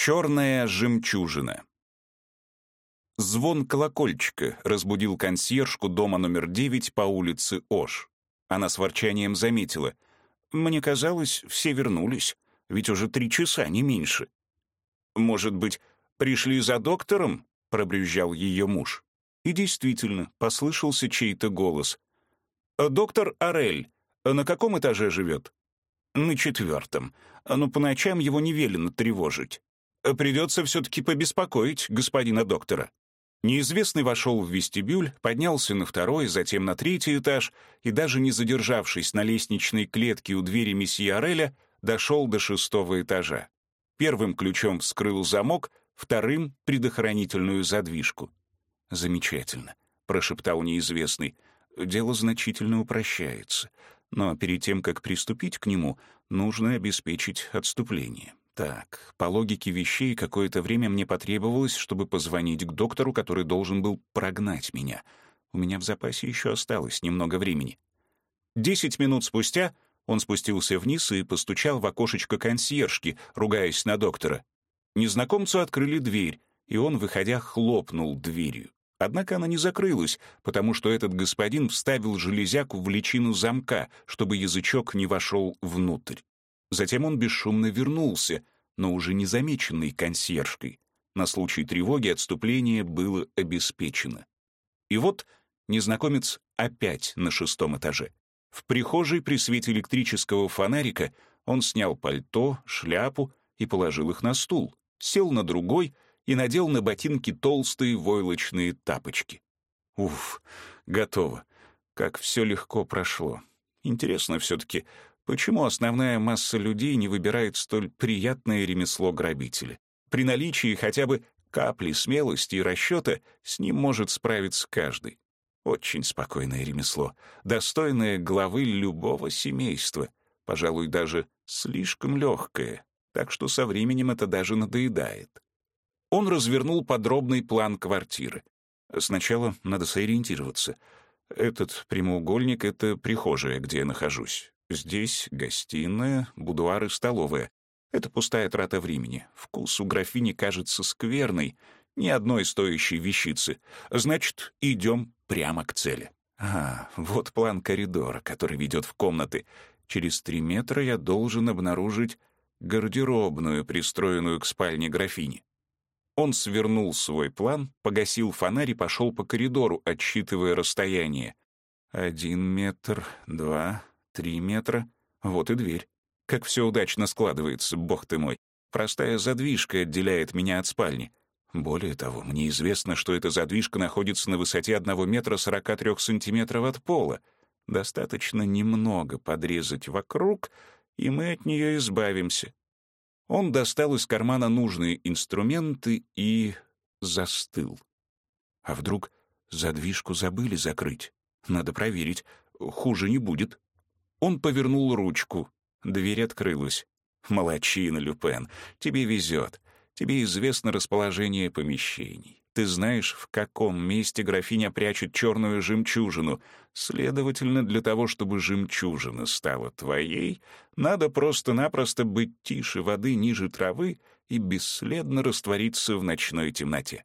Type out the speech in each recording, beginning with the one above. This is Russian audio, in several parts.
Черная жемчужина. Звон колокольчика разбудил консьержку дома номер 9 по улице Ош. Она с ворчанием заметила. «Мне казалось, все вернулись, ведь уже три часа, не меньше». «Может быть, пришли за доктором?» — пробрюзжал ее муж. И действительно, послышался чей-то голос. «Доктор Орель, на каком этаже живет?» «На четвертом. Но по ночам его не велено тревожить. Придется все-таки побеспокоить господина доктора». Неизвестный вошел в вестибюль, поднялся на второй, затем на третий этаж и, даже не задержавшись на лестничной клетке у двери месье Ореля, дошел до шестого этажа. Первым ключом вскрыл замок, вторым — предохранительную задвижку. «Замечательно», — прошептал неизвестный. «Дело значительно упрощается, но перед тем, как приступить к нему, нужно обеспечить отступление. Так, по логике вещей, какое-то время мне потребовалось, чтобы позвонить к доктору, который должен был прогнать меня. У меня в запасе еще осталось немного времени. Десять минут спустя он спустился вниз и постучал в окошечко консьержки, ругаясь на доктора. Незнакомцу открыли дверь, и он, выходя, хлопнул дверью. Однако она не закрылась, потому что этот господин вставил железяку в личину замка, чтобы язычок не вошел внутрь. Затем он бесшумно вернулся, но уже незамеченный консьержкой. На случай тревоги отступление было обеспечено. И вот незнакомец опять на шестом этаже. В прихожей при свете электрического фонарика он снял пальто, шляпу и положил их на стул, сел на другой и надел на ботинки толстые войлочные тапочки. Уф, готово. Как все легко прошло. Интересно все-таки, Почему основная масса людей не выбирает столь приятное ремесло грабителя? При наличии хотя бы капли смелости и расчета с ним может справиться каждый. Очень спокойное ремесло, достойное главы любого семейства, пожалуй, даже слишком легкое, так что со временем это даже надоедает. Он развернул подробный план квартиры. Сначала надо сориентироваться. Этот прямоугольник — это прихожая, где я нахожусь. Здесь гостиная, будуар и столовая. Это пустая трата времени. Вкус у графини кажется скверный, ни одной стоящей вещицы. Значит, идем прямо к цели. А, вот план коридора, который ведет в комнаты. Через три метра я должен обнаружить гардеробную, пристроенную к спальне графини. Он свернул свой план, погасил фонарь и пошел по коридору, отсчитывая расстояние. Один метр, два, Три метра. Вот и дверь. Как все удачно складывается, бог ты мой. Простая задвижка отделяет меня от спальни. Более того, мне известно, что эта задвижка находится на высоте 1 метра 43 сантиметров от пола. Достаточно немного подрезать вокруг, и мы от нее избавимся. Он достал из кармана нужные инструменты и застыл. А вдруг задвижку забыли закрыть? Надо проверить. Хуже не будет. Он повернул ручку. Дверь открылась. «Молодчина, Люпен, тебе везет. Тебе известно расположение помещений. Ты знаешь, в каком месте графиня прячет черную жемчужину. Следовательно, для того, чтобы жемчужина стала твоей, надо просто-напросто быть тише воды ниже травы и бесследно раствориться в ночной темноте.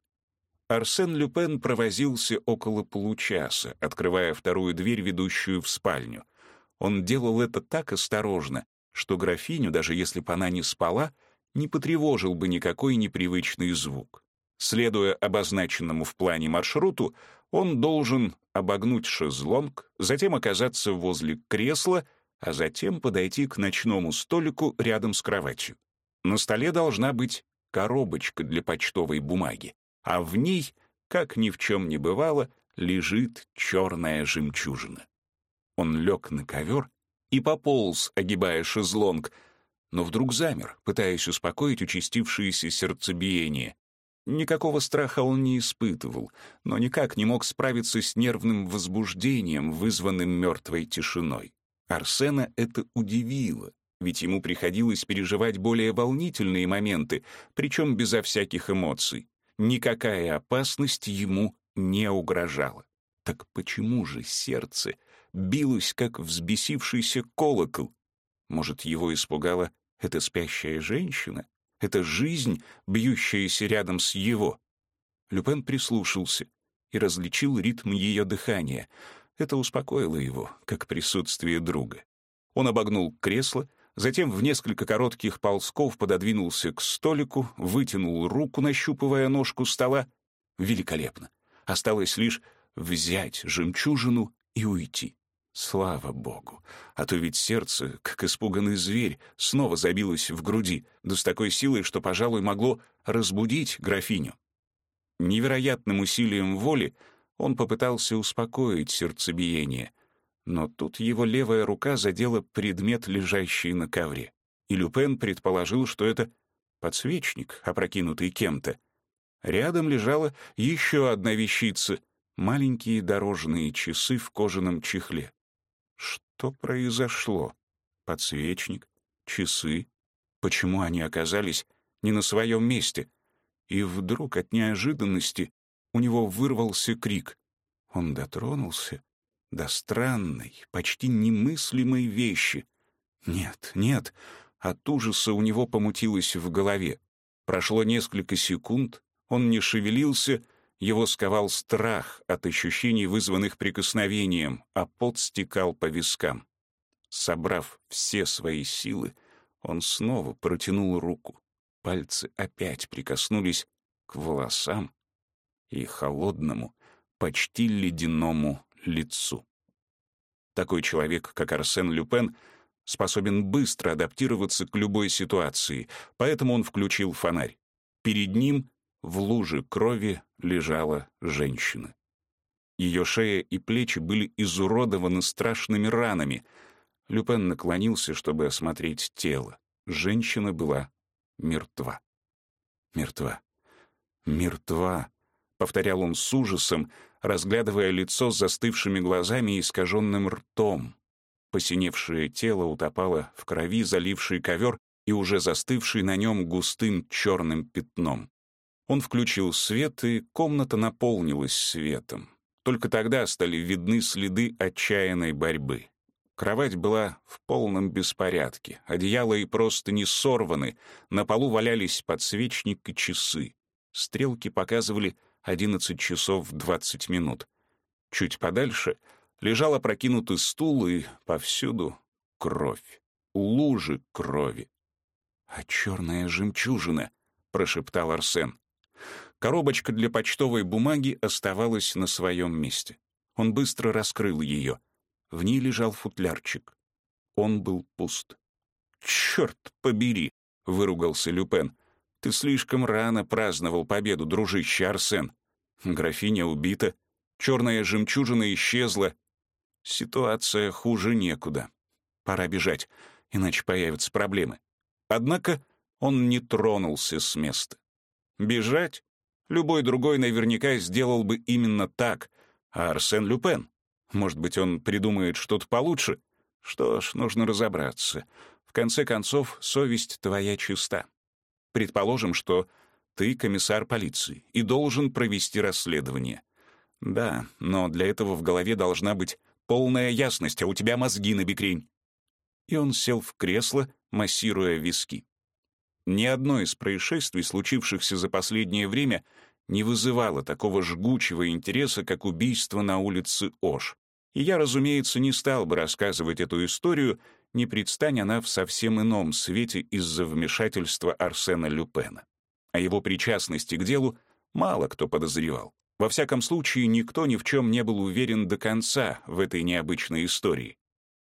Арсен Люпен провозился около получаса, открывая вторую дверь, ведущую в спальню. Он делал это так осторожно, что графиню, даже если бы она не спала, не потревожил бы никакой непривычный звук. Следуя обозначенному в плане маршруту, он должен обогнуть шезлонг, затем оказаться возле кресла, а затем подойти к ночному столику рядом с кроватью. На столе должна быть коробочка для почтовой бумаги, а в ней, как ни в чем не бывало, лежит черная жемчужина. Он лег на ковер и пополз, огибая шезлонг, но вдруг замер, пытаясь успокоить участившееся сердцебиение. Никакого страха он не испытывал, но никак не мог справиться с нервным возбуждением, вызванным мертвой тишиной. Арсена это удивило, ведь ему приходилось переживать более волнительные моменты, причем безо всяких эмоций. Никакая опасность ему не угрожала. Так почему же сердце билось, как взбесившийся колокол. Может, его испугала эта спящая женщина? Это жизнь, бьющаяся рядом с его. Люпен прислушался и различил ритм ее дыхания. Это успокоило его, как присутствие друга. Он обогнул кресло, затем в несколько коротких ползков пододвинулся к столику, вытянул руку, нащупывая ножку стола. Великолепно. Осталось лишь взять жемчужину и уйти. Слава богу! А то ведь сердце, как испуганный зверь, снова забилось в груди, да с такой силой, что, пожалуй, могло разбудить графиню. Невероятным усилием воли он попытался успокоить сердцебиение, но тут его левая рука задела предмет, лежащий на ковре, и Люпен предположил, что это подсвечник, опрокинутый кем-то. Рядом лежала еще одна вещица — маленькие дорожные часы в кожаном чехле. Что произошло? Подсвечник? Часы? Почему они оказались не на своем месте? И вдруг от неожиданности у него вырвался крик. Он дотронулся до странной, почти немыслимой вещи. Нет, нет, от ужаса у него помутилось в голове. Прошло несколько секунд, он не шевелился, его сковал страх от ощущений, вызванных прикосновением, а пот стекал по вискам. Собрав все свои силы, он снова протянул руку. Пальцы опять прикоснулись к волосам и холодному, почти ледяному лицу. Такой человек, как Арсен Люпен, способен быстро адаптироваться к любой ситуации, поэтому он включил фонарь. Перед ним в луже крови лежала женщина. Ее шея и плечи были изуродованы страшными ранами. Люпен наклонился, чтобы осмотреть тело. Женщина была мертва. Мертва. Мертва, повторял он с ужасом, разглядывая лицо с застывшими глазами и искаженным ртом. Посиневшее тело утопало в крови, заливший ковер и уже застывший на нем густым черным пятном. Он включил свет, и комната наполнилась светом. Только тогда стали видны следы отчаянной борьбы. Кровать была в полном беспорядке, одеяло и просто не сорваны, на полу валялись подсвечник и часы. Стрелки показывали 11 часов 20 минут. Чуть подальше лежал опрокинутый стул, и повсюду кровь, лужи крови. «А черная жемчужина», — прошептал Арсен. Коробочка для почтовой бумаги оставалась на своем месте. Он быстро раскрыл ее. В ней лежал футлярчик. Он был пуст. «Черт побери!» — выругался Люпен. «Ты слишком рано праздновал победу, дружище Арсен. Графиня убита, черная жемчужина исчезла. Ситуация хуже некуда. Пора бежать, иначе появятся проблемы». Однако он не тронулся с места. Бежать? Любой другой наверняка сделал бы именно так. А Арсен Люпен? Может быть, он придумает что-то получше? Что ж, нужно разобраться. В конце концов, совесть твоя чиста. Предположим, что ты комиссар полиции и должен провести расследование. Да, но для этого в голове должна быть полная ясность, а у тебя мозги на бекрень. И он сел в кресло, массируя виски. Ни одно из происшествий, случившихся за последнее время, не вызывало такого жгучего интереса, как убийство на улице Ош. И я, разумеется, не стал бы рассказывать эту историю, не предстань она в совсем ином свете из-за вмешательства Арсена Люпена. О его причастности к делу мало кто подозревал. Во всяком случае, никто ни в чем не был уверен до конца в этой необычной истории.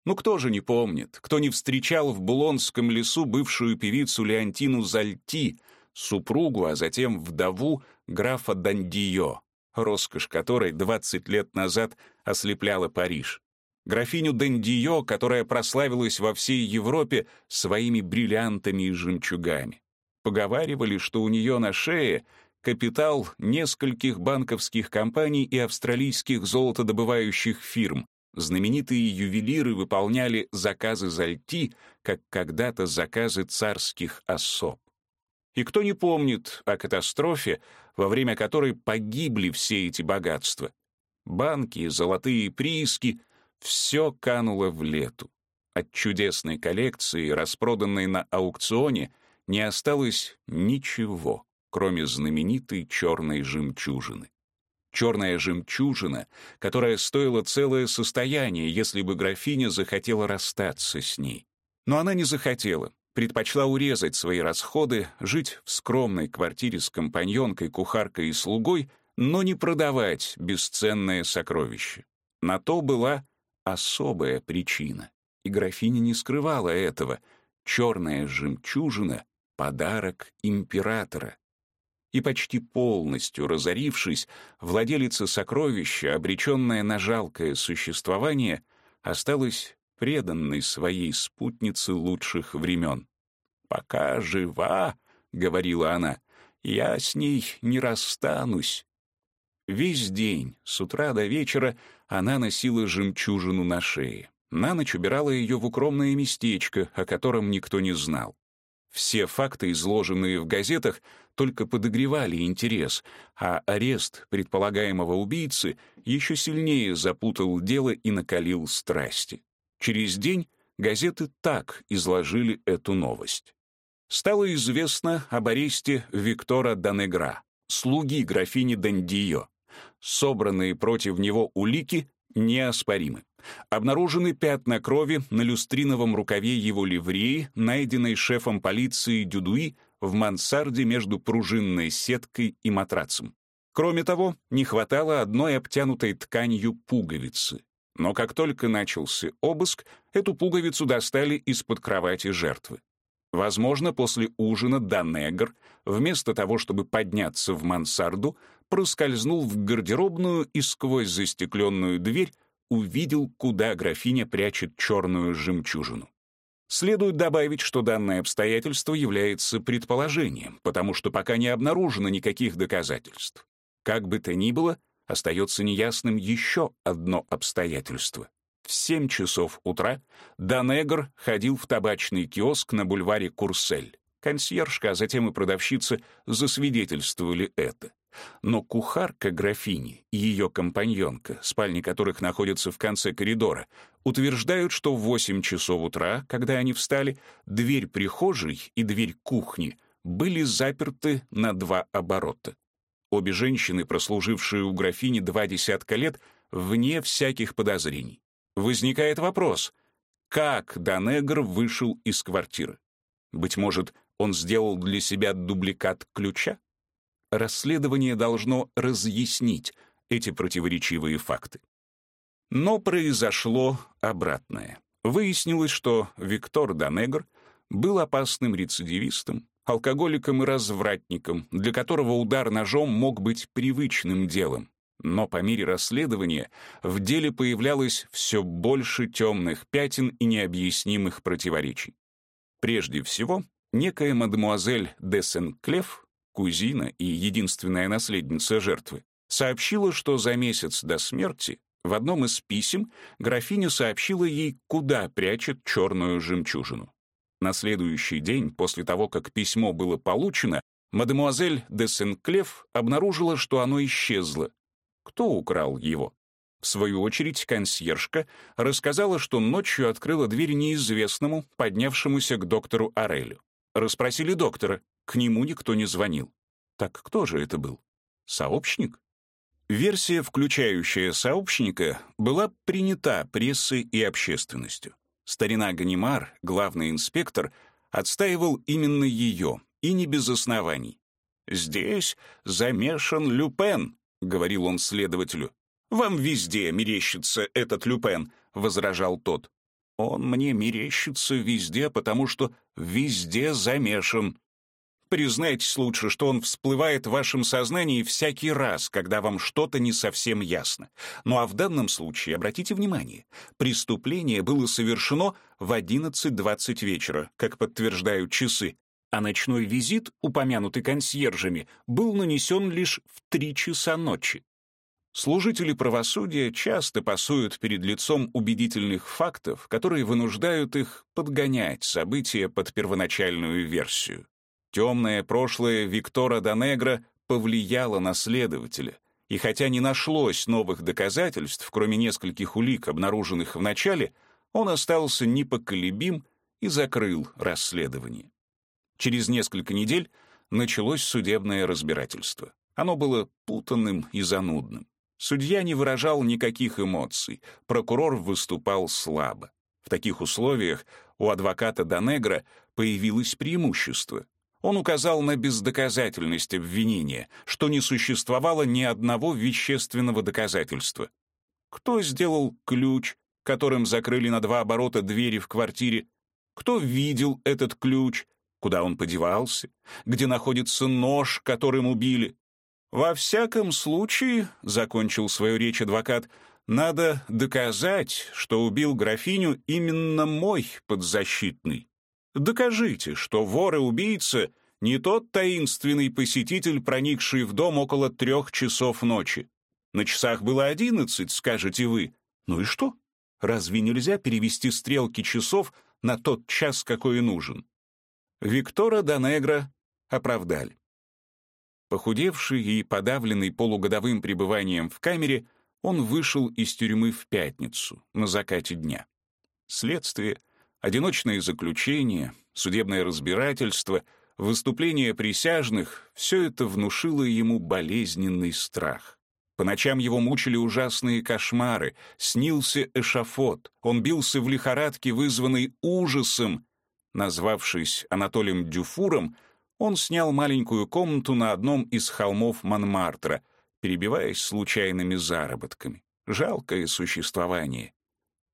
Ну кто же не помнит, кто не встречал в Булонском лесу бывшую певицу Леонтину Зальти, супругу, а затем вдову графа Дандио, роскошь которой 20 лет назад ослепляла Париж. Графиню Дандио, которая прославилась во всей Европе своими бриллиантами и жемчугами. Поговаривали, что у нее на шее капитал нескольких банковских компаний и австралийских золотодобывающих фирм, Знаменитые ювелиры выполняли заказы Зальти, как когда-то заказы царских особ. И кто не помнит о катастрофе, во время которой погибли все эти богатства? Банки, золотые прииски — все кануло в лету. От чудесной коллекции, распроданной на аукционе, не осталось ничего, кроме знаменитой черной жемчужины. Черная жемчужина, которая стоила целое состояние, если бы графиня захотела расстаться с ней. Но она не захотела, предпочла урезать свои расходы, жить в скромной квартире с компаньонкой, кухаркой и слугой, но не продавать бесценное сокровище. На то была особая причина. И графиня не скрывала этого. Черная жемчужина — подарок императора. И почти полностью разорившись, владелица сокровища, обреченная на жалкое существование, осталась преданной своей спутнице лучших времен. «Пока жива», — говорила она, — «я с ней не расстанусь». Весь день, с утра до вечера, она носила жемчужину на шее. На ночь убирала ее в укромное местечко, о котором никто не знал. Все факты, изложенные в газетах, только подогревали интерес, а арест предполагаемого убийцы еще сильнее запутал дело и накалил страсти. Через день газеты так изложили эту новость. Стало известно об аресте Виктора Данегра, слуги графини Дандио. Собранные против него улики неоспоримы. Обнаружены пятна крови на люстриновом рукаве его ливреи, найденной шефом полиции Дюдуи в мансарде между пружинной сеткой и матрацем. Кроме того, не хватало одной обтянутой тканью пуговицы. Но как только начался обыск, эту пуговицу достали из-под кровати жертвы. Возможно, после ужина Данегр, вместо того, чтобы подняться в мансарду, проскользнул в гардеробную и сквозь застекленную дверь увидел, куда графиня прячет черную жемчужину. Следует добавить, что данное обстоятельство является предположением, потому что пока не обнаружено никаких доказательств. Как бы то ни было, остается неясным еще одно обстоятельство. В 7 часов утра Данегр ходил в табачный киоск на бульваре Курсель. Консьержка, а затем и продавщица засвидетельствовали это. Но кухарка графини и ее компаньонка, спальни которых находятся в конце коридора, утверждают, что в 8 часов утра, когда они встали, дверь прихожей и дверь кухни были заперты на два оборота. Обе женщины, прослужившие у графини два десятка лет, вне всяких подозрений. Возникает вопрос, как Данегр вышел из квартиры? Быть может, он сделал для себя дубликат ключа? Расследование должно разъяснить эти противоречивые факты. Но произошло обратное. Выяснилось, что Виктор Данегр был опасным рецидивистом, алкоголиком и развратником, для которого удар ножом мог быть привычным делом. Но по мере расследования в деле появлялось все больше темных пятен и необъяснимых противоречий. Прежде всего, некая мадемуазель де Сен-Клев кузина и единственная наследница жертвы, сообщила, что за месяц до смерти в одном из писем графиня сообщила ей, куда прячет черную жемчужину. На следующий день, после того, как письмо было получено, мадемуазель де Сенклев обнаружила, что оно исчезло. Кто украл его? В свою очередь, консьержка рассказала, что ночью открыла дверь неизвестному, поднявшемуся к доктору Арелю. Расспросили доктора. К нему никто не звонил. Так кто же это был? Сообщник? Версия, включающая сообщника, была принята прессой и общественностью. Старина Ганимар, главный инспектор, отстаивал именно ее, и не без оснований. «Здесь замешан Люпен», — говорил он следователю. «Вам везде мерещится этот Люпен», — возражал тот. «Он мне мерещится везде, потому что везде замешан», Признайтесь лучше, что он всплывает в вашем сознании всякий раз, когда вам что-то не совсем ясно. Ну а в данном случае, обратите внимание, преступление было совершено в 11.20 вечера, как подтверждают часы, а ночной визит, упомянутый консьержами, был нанесен лишь в 3 часа ночи. Служители правосудия часто пасуют перед лицом убедительных фактов, которые вынуждают их подгонять события под первоначальную версию. Темное прошлое Виктора Данегра повлияло на следователя, и хотя не нашлось новых доказательств, кроме нескольких улик, обнаруженных в начале, он остался непоколебим и закрыл расследование. Через несколько недель началось судебное разбирательство. Оно было путанным и занудным. Судья не выражал никаких эмоций, прокурор выступал слабо. В таких условиях у адвоката Донегра появилось преимущество. Он указал на бездоказательность обвинения, что не существовало ни одного вещественного доказательства. Кто сделал ключ, которым закрыли на два оборота двери в квартире? Кто видел этот ключ? Куда он подевался? Где находится нож, которым убили? «Во всяком случае», — закончил свою речь адвокат, «надо доказать, что убил графиню именно мой подзащитный. Докажите, что вор и убийца не тот таинственный посетитель, проникший в дом около трех часов ночи. На часах было одиннадцать, скажете вы. Ну и что? Разве нельзя перевести стрелки часов на тот час, какой нужен?» Виктора Донегра оправдали. Похудевший и подавленный полугодовым пребыванием в камере, он вышел из тюрьмы в пятницу, на закате дня. Следствие, одиночное заключение, судебное разбирательство, выступление присяжных — все это внушило ему болезненный страх. По ночам его мучили ужасные кошмары, снился эшафот, он бился в лихорадке, вызванной ужасом. Назвавшись Анатолием Дюфуром, он снял маленькую комнату на одном из холмов Монмартра, перебиваясь случайными заработками. Жалкое существование.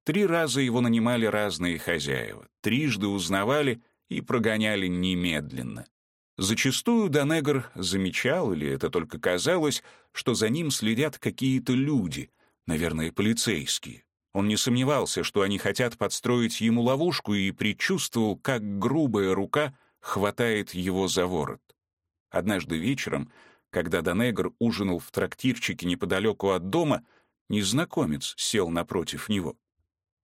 Три раза его нанимали разные хозяева, трижды узнавали и прогоняли немедленно. Зачастую Донегр замечал, или это только казалось, что за ним следят какие-то люди, наверное, полицейские. Он не сомневался, что они хотят подстроить ему ловушку и предчувствовал, как грубая рука — хватает его за ворот. Однажды вечером, когда Донегр ужинал в трактирчике неподалеку от дома, незнакомец сел напротив него.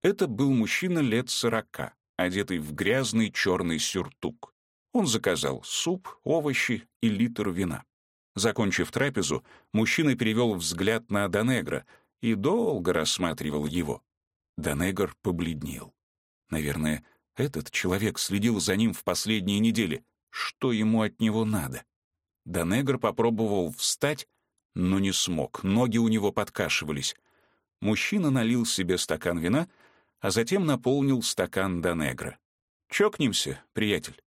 Это был мужчина лет сорока, одетый в грязный черный сюртук. Он заказал суп, овощи и литр вина. Закончив трапезу, мужчина перевел взгляд на Донегра и долго рассматривал его. Донегр побледнел. Наверное, этот человек следил за ним в последние недели. Что ему от него надо? Донегр попробовал встать, но не смог. Ноги у него подкашивались. Мужчина налил себе стакан вина, а затем наполнил стакан Донегра. «Чокнемся, приятель?»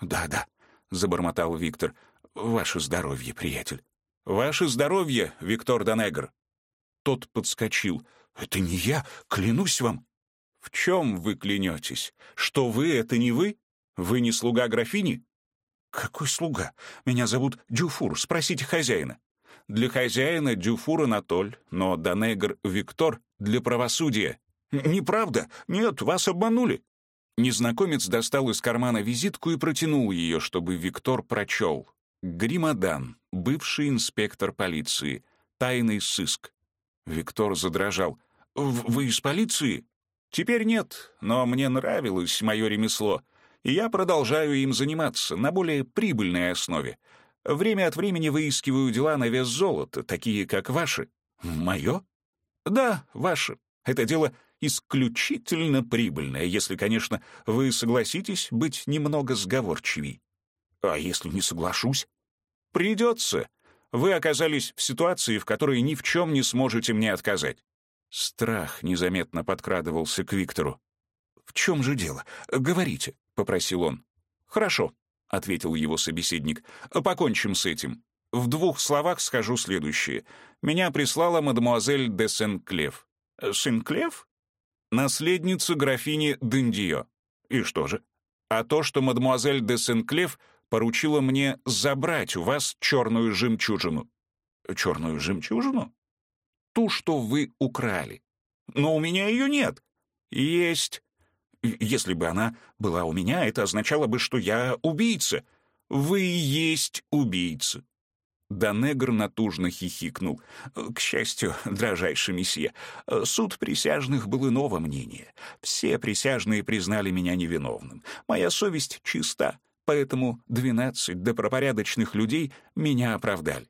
«Да-да», — забормотал Виктор. «Ваше здоровье, приятель». «Ваше здоровье, Виктор Донегр». Тот подскочил. «Это не я, клянусь вам». В чем вы клянетесь? Что вы — это не вы? Вы не слуга графини? Какой слуга? Меня зовут Дюфур, спросите хозяина. Для хозяина Дюфур Анатоль, но Данегр Виктор для правосудия. Неправда. Нет, вас обманули. Незнакомец достал из кармана визитку и протянул ее, чтобы Виктор прочел. Гримадан, бывший инспектор полиции, тайный сыск. Виктор задрожал. «Вы из полиции?» Теперь нет, но мне нравилось мое ремесло, и я продолжаю им заниматься на более прибыльной основе. Время от времени выискиваю дела на вес золота, такие как ваши. Мое? Да, ваше. Это дело исключительно прибыльное, если, конечно, вы согласитесь быть немного сговорчивей. А если не соглашусь? Придется. Вы оказались в ситуации, в которой ни в чем не сможете мне отказать. Страх незаметно подкрадывался к Виктору. «В чем же дело? Говорите», — попросил он. «Хорошо», — ответил его собеседник. «Покончим с этим. В двух словах скажу следующее. Меня прислала мадемуазель де Сен-Клев». «Сен-Клев?» «Наследница графини Дендио». «И что же?» «А то, что мадемуазель де Сен-Клев поручила мне забрать у вас черную жемчужину». «Черную жемчужину?» ту, что вы украли. Но у меня ее нет. Есть. Если бы она была у меня, это означало бы, что я убийца. Вы есть убийца. Данегр натужно хихикнул. «К счастью, дрожайший месье, суд присяжных был иного мнения. Все присяжные признали меня невиновным. Моя совесть чиста, поэтому двенадцать добропорядочных людей меня оправдали.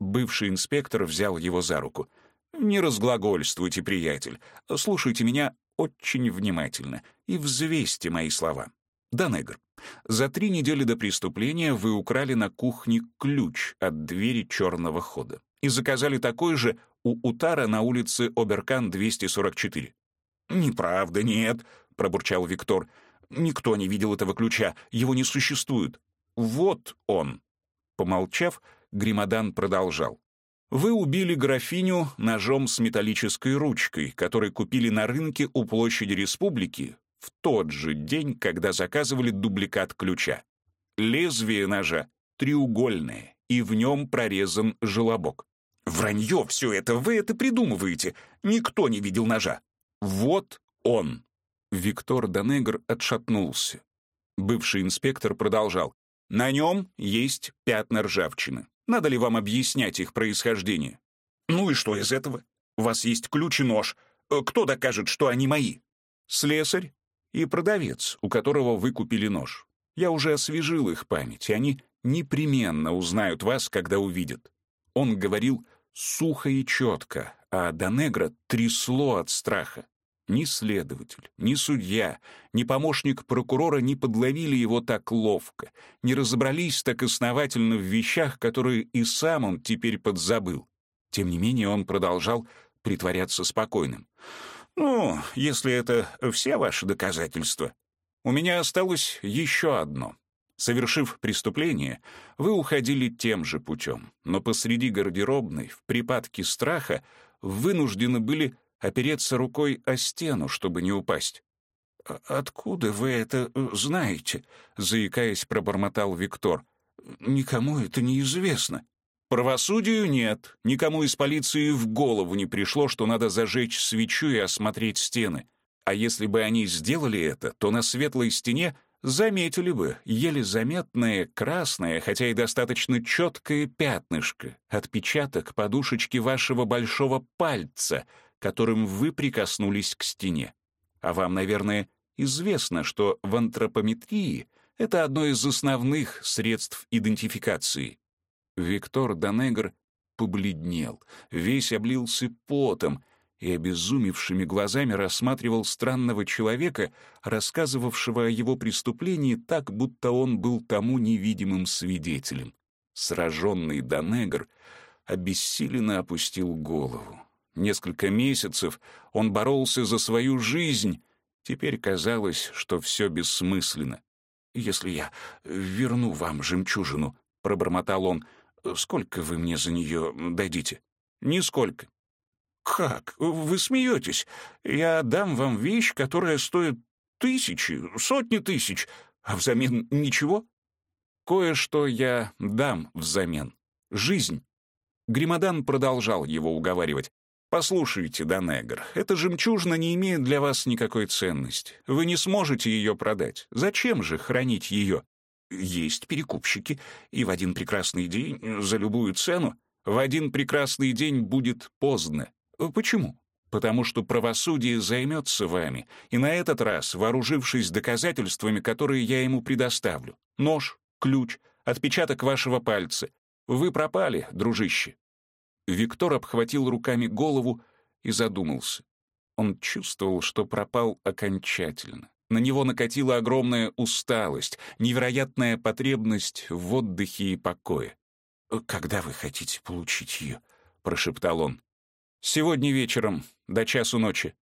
Бывший инспектор взял его за руку. «Не разглагольствуйте, приятель. Слушайте меня очень внимательно и взвесьте мои слова. Данегр, За три недели до преступления вы украли на кухне ключ от двери черного хода и заказали такой же у Утара на улице Оберкан 244. «Неправда, нет», — пробурчал Виктор. «Никто не видел этого ключа, его не существует». «Вот он». Помолчав, Гримадан продолжал. «Вы убили графиню ножом с металлической ручкой, который купили на рынке у площади Республики в тот же день, когда заказывали дубликат ключа. Лезвие ножа треугольное, и в нем прорезан желобок. «Вранье все это, вы это придумываете. Никто не видел ножа». «Вот он». Виктор Данегр отшатнулся. Бывший инспектор продолжал. «На нем есть пятна ржавчины. Надо ли вам объяснять их происхождение?» «Ну и что из этого? У вас есть ключ и нож. Кто докажет, что они мои?» «Слесарь и продавец, у которого вы купили нож. Я уже освежил их память, и они непременно узнают вас, когда увидят». Он говорил сухо и четко, а Донегра трясло от страха. Ни следователь, ни судья, ни помощник прокурора не подловили его так ловко, не разобрались так основательно в вещах, которые и сам он теперь подзабыл. Тем не менее он продолжал притворяться спокойным. «Ну, если это все ваши доказательства, у меня осталось еще одно. Совершив преступление, вы уходили тем же путем, но посреди гардеробной, в припадке страха, вынуждены были опереться рукой о стену, чтобы не упасть. «А «Откуда вы это э, знаете?» — заикаясь, пробормотал Виктор. «Никому это не известно». «Правосудию нет. Никому из полиции в голову не пришло, что надо зажечь свечу и осмотреть стены. А если бы они сделали это, то на светлой стене заметили бы еле заметное красное, хотя и достаточно четкое пятнышко, отпечаток подушечки вашего большого пальца — которым вы прикоснулись к стене. А вам, наверное, известно, что в антропометрии это одно из основных средств идентификации. Виктор Данегр побледнел, весь облился потом и обезумевшими глазами рассматривал странного человека, рассказывавшего о его преступлении так, будто он был тому невидимым свидетелем. Сраженный Данегр обессиленно опустил голову. Несколько месяцев он боролся за свою жизнь. Теперь казалось, что все бессмысленно. «Если я верну вам жемчужину», — пробормотал он, — «сколько вы мне за нее дадите?» «Нисколько». «Как? Вы смеетесь? Я дам вам вещь, которая стоит тысячи, сотни тысяч, а взамен ничего?» «Кое-что я дам взамен. Жизнь». Гримадан продолжал его уговаривать. «Послушайте, Донегр, эта жемчужина не имеет для вас никакой ценности. Вы не сможете ее продать. Зачем же хранить ее? Есть перекупщики, и в один прекрасный день, за любую цену, в один прекрасный день будет поздно. Почему? Потому что правосудие займется вами, и на этот раз, вооружившись доказательствами, которые я ему предоставлю, нож, ключ, отпечаток вашего пальца, вы пропали, дружище. Виктор обхватил руками голову и задумался. Он чувствовал, что пропал окончательно. На него накатила огромная усталость, невероятная потребность в отдыхе и покое. «Когда вы хотите получить ее?» — прошептал он. «Сегодня вечером, до часу ночи».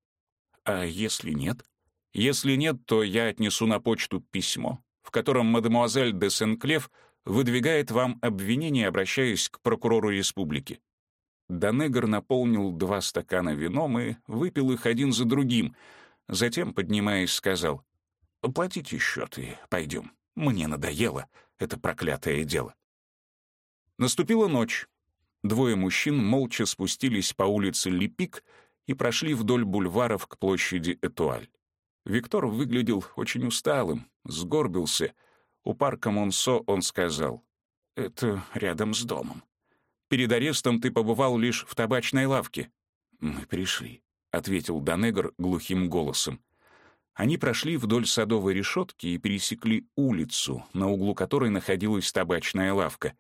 «А если нет?» «Если нет, то я отнесу на почту письмо, в котором мадемуазель де Сенклев выдвигает вам обвинение, обращаясь к прокурору республики. Данегр наполнил два стакана вином и выпил их один за другим. Затем, поднимаясь, сказал, «Платите счет и пойдем. Мне надоело это проклятое дело». Наступила ночь. Двое мужчин молча спустились по улице Липик и прошли вдоль бульваров к площади Этуаль. Виктор выглядел очень усталым, сгорбился. У парка Монсо он сказал, «Это рядом с домом. Перед арестом ты побывал лишь в табачной лавке». «Мы пришли», — ответил Данегр глухим голосом. Они прошли вдоль садовой решетки и пересекли улицу, на углу которой находилась табачная лавка.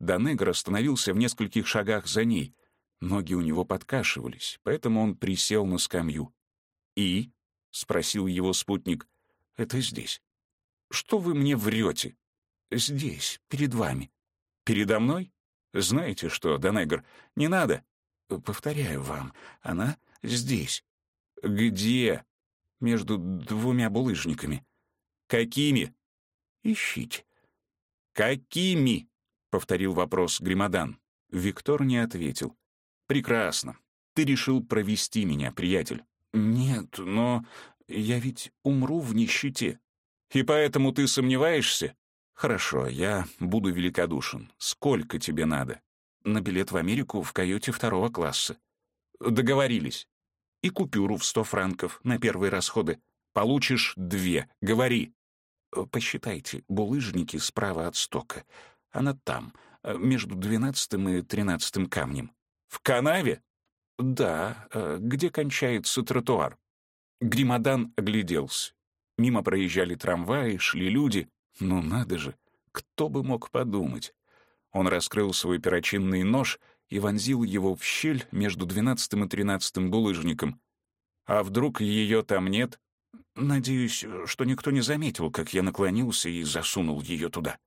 Данегр остановился в нескольких шагах за ней. Ноги у него подкашивались, поэтому он присел на скамью. «И?» — спросил его спутник. «Это здесь». Что вы мне врете? Здесь, перед вами. Передо мной? Знаете что, Донегр, не надо. Повторяю вам, она здесь. Где? Между двумя булыжниками. Какими? Ищите. Какими? Повторил вопрос Гримадан. Виктор не ответил. Прекрасно. Ты решил провести меня, приятель. Нет, но я ведь умру в нищете. И поэтому ты сомневаешься? Хорошо, я буду великодушен. Сколько тебе надо? На билет в Америку в каюте второго класса. Договорились. И купюру в сто франков на первые расходы. Получишь две. Говори. Посчитайте, булыжники справа от стока. Она там, между двенадцатым и тринадцатым камнем. В канаве? Да, где кончается тротуар. Гримадан огляделся. Мимо проезжали трамваи, шли люди. Ну надо же, кто бы мог подумать. Он раскрыл свой перочинный нож и вонзил его в щель между двенадцатым и тринадцатым булыжником. А вдруг ее там нет? Надеюсь, что никто не заметил, как я наклонился и засунул ее туда.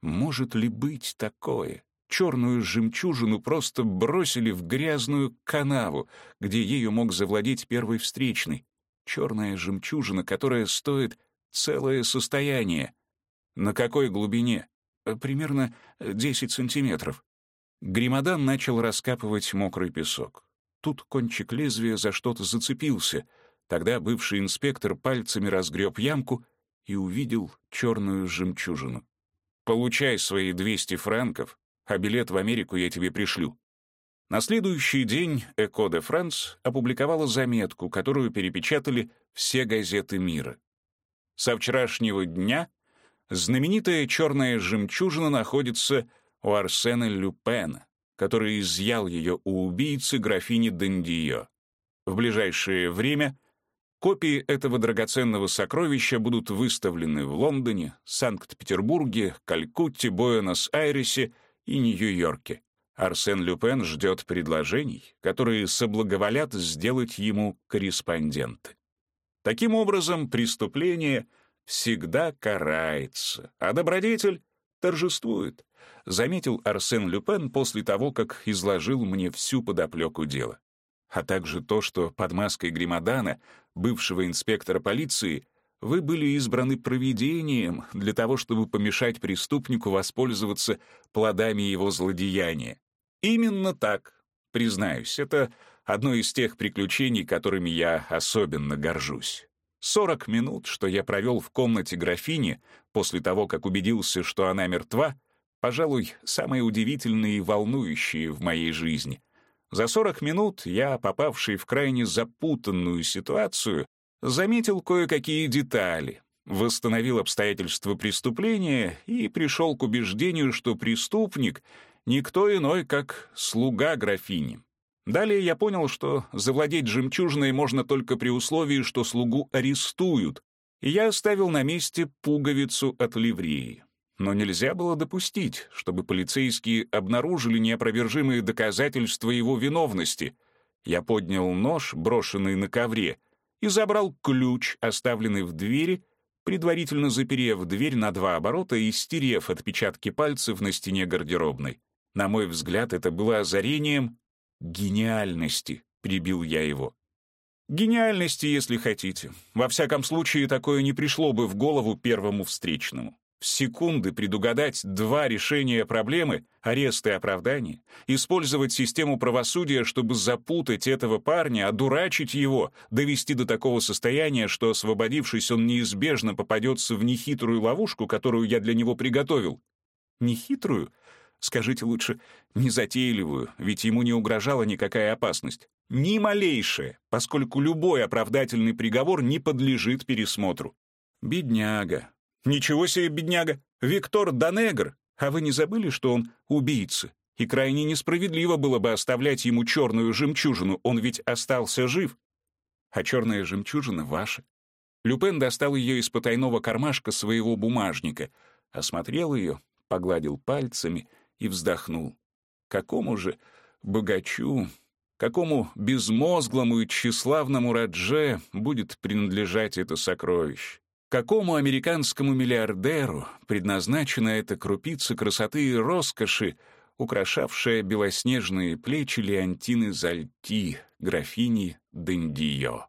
Может ли быть такое? Черную жемчужину просто бросили в грязную канаву, где ею мог завладеть первый встречный. Черная жемчужина, которая стоит целое состояние. На какой глубине? Примерно 10 сантиметров. Гримадан начал раскапывать мокрый песок. Тут кончик лезвия за что-то зацепился. Тогда бывший инспектор пальцами разгреб ямку и увидел черную жемчужину. «Получай свои 200 франков, а билет в Америку я тебе пришлю. На следующий день «Эко де Франс» опубликовала заметку, которую перепечатали все газеты мира. Со вчерашнего дня знаменитая черная жемчужина находится у Арсена Люпена, который изъял ее у убийцы графини Дендио. В ближайшее время копии этого драгоценного сокровища будут выставлены в Лондоне, Санкт-Петербурге, Калькутте, Буэнос-Айресе и Нью-Йорке. Арсен Люпен ждет предложений, которые соблаговолят сделать ему корреспонденты. Таким образом, преступление всегда карается, а добродетель торжествует, заметил Арсен Люпен после того, как изложил мне всю подоплеку дела. А также то, что под маской Гримадана, бывшего инспектора полиции, вы были избраны провидением для того, чтобы помешать преступнику воспользоваться плодами его злодеяния. Именно так. Признаюсь, это одно из тех приключений, которыми я особенно горжусь. Сорок минут, что я провел в комнате графини, после того, как убедился, что она мертва, пожалуй, самые удивительные и волнующие в моей жизни. За сорок минут я, попавший в крайне запутанную ситуацию, заметил кое-какие детали, восстановил обстоятельства преступления и пришел к убеждению, что преступник никто иной, как слуга графини. Далее я понял, что завладеть жемчужиной можно только при условии, что слугу арестуют, и я оставил на месте пуговицу от ливреи. Но нельзя было допустить, чтобы полицейские обнаружили неопровержимые доказательства его виновности. Я поднял нож, брошенный на ковре, и забрал ключ, оставленный в двери, предварительно заперев дверь на два оборота и стерев отпечатки пальцев на стене гардеробной. На мой взгляд, это было озарением гениальности, прибил я его. Гениальности, если хотите. Во всяком случае, такое не пришло бы в голову первому встречному. В секунды предугадать два решения проблемы — арест и оправдание, использовать систему правосудия, чтобы запутать этого парня, одурачить его, довести до такого состояния, что, освободившись, он неизбежно попадется в нехитрую ловушку, которую я для него приготовил. Нехитрую? Скажите лучше, незатейливую, ведь ему не угрожала никакая опасность. Ни малейшая, поскольку любой оправдательный приговор не подлежит пересмотру. Бедняга. Ничего себе, бедняга. Виктор Данегр. А вы не забыли, что он убийца? И крайне несправедливо было бы оставлять ему черную жемчужину, он ведь остался жив. А черная жемчужина ваша. Люпен достал ее из потайного кармашка своего бумажника, осмотрел ее, погладил пальцами — и вздохнул. Какому же богачу, какому безмозглому и тщеславному Радже будет принадлежать это сокровище? Какому американскому миллиардеру предназначена эта крупица красоты и роскоши, украшавшая белоснежные плечи Леонтины Зальти, графини Дендио?